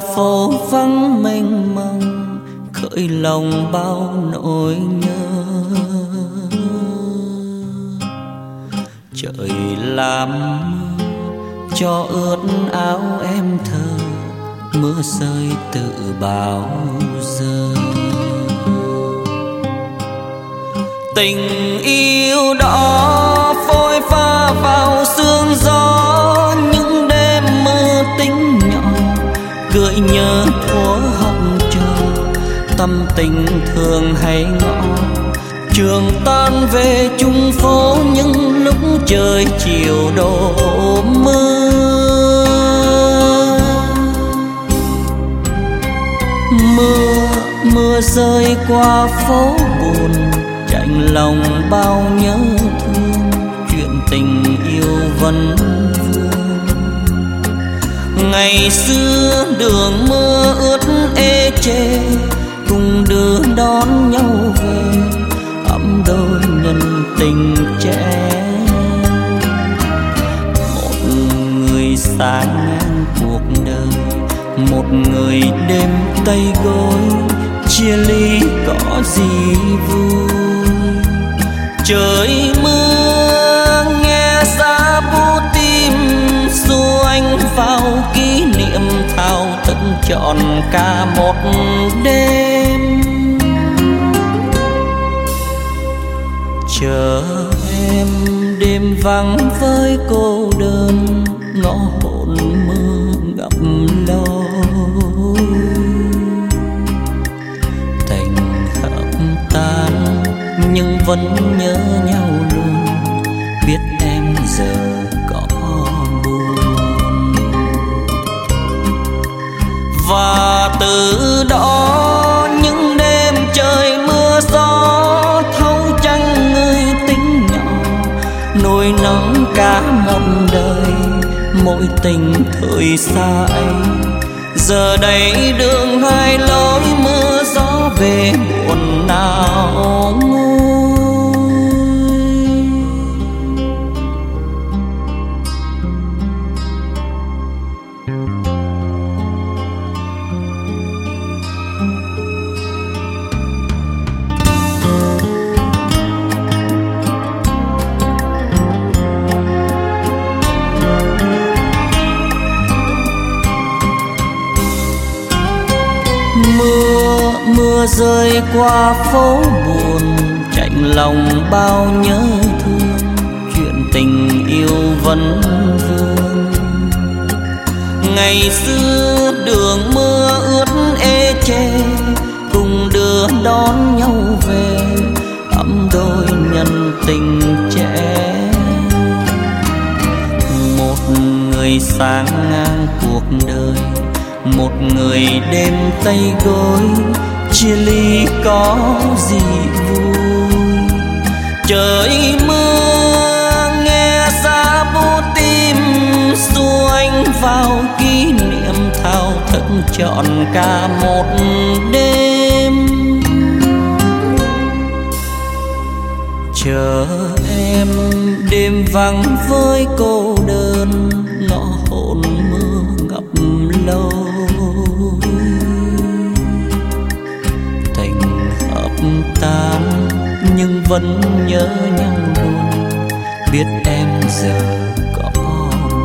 phố vắng mênh mông, khởi lòng bao nỗi nhớ. Trời làm cho ướt áo em thơ, mưa rơi tự bao giờ. Tình yêu đó thăm tình thường hay ngõ. Trường tan về chung phố những lúc trời chiều đổ mưa. Mưa mưa rơi qua phố buồn, chạnh lòng bao nhớ thương, chuyện tình yêu vẫn vương. Ngày xưa đường mưa ướt ê chê cùng đưa đón nhau về, ấm đôi nhân tình trẻ. Một người sáng ngang cuộc đời, một người đêm tay gối, chia ly có gì vui? Trời mưa nghe giá vô tim du anh vào kỷ niệm thao thức trọn cả một đêm. Chờ em đêm vắng với cô đơn, ngõ hồn mưa ngập lo tình hợp tan nhưng vẫn nhớ nhau luôn, biết em giờ có buồn. Và từ đó mỗi tình thời xa ấy. Giờ đây đường hai lối mưa gió về, buồn nào ngôi mưa mưa rơi qua phố buồn, chạnh lòng bao nhớ thương, chuyện tình yêu vẫn vương. Ngày xưa đường mưa ướt ê chê cùng đưa đón nhau về, ấm đôi nhân tình trẻ. Một người sáng ngang cuộc đời một người đêm tay gối, chia ly có gì vui? Trời mưa nghe ra vô tim xua anh vào kỷ niệm thao thức trọn cả một đêm. Chờ em đêm vắng với cô đơn vẫn nhớ nhau luôn. Biết em giờ có buồn.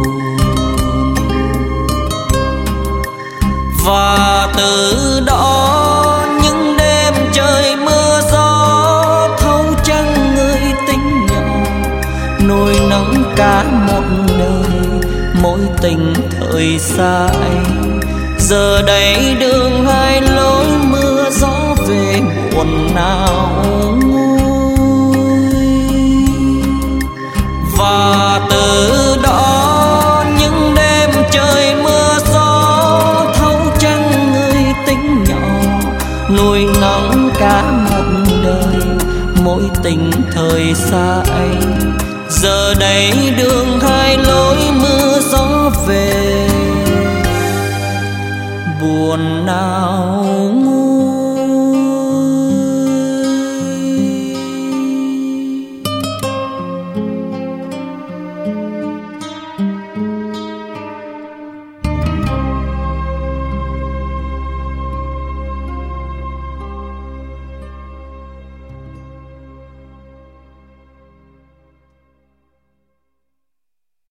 Và từ đó những đêm trời mưa gió thâu trăng người tính nhỏ nỗi nắng cả một nơi mỗi tình thời xa ấy giờ đây đường hai lối mưa gió về buồn nào. Rời xa anh. Giờ đây đường hai lối mưa gió về. Buồn nào ngu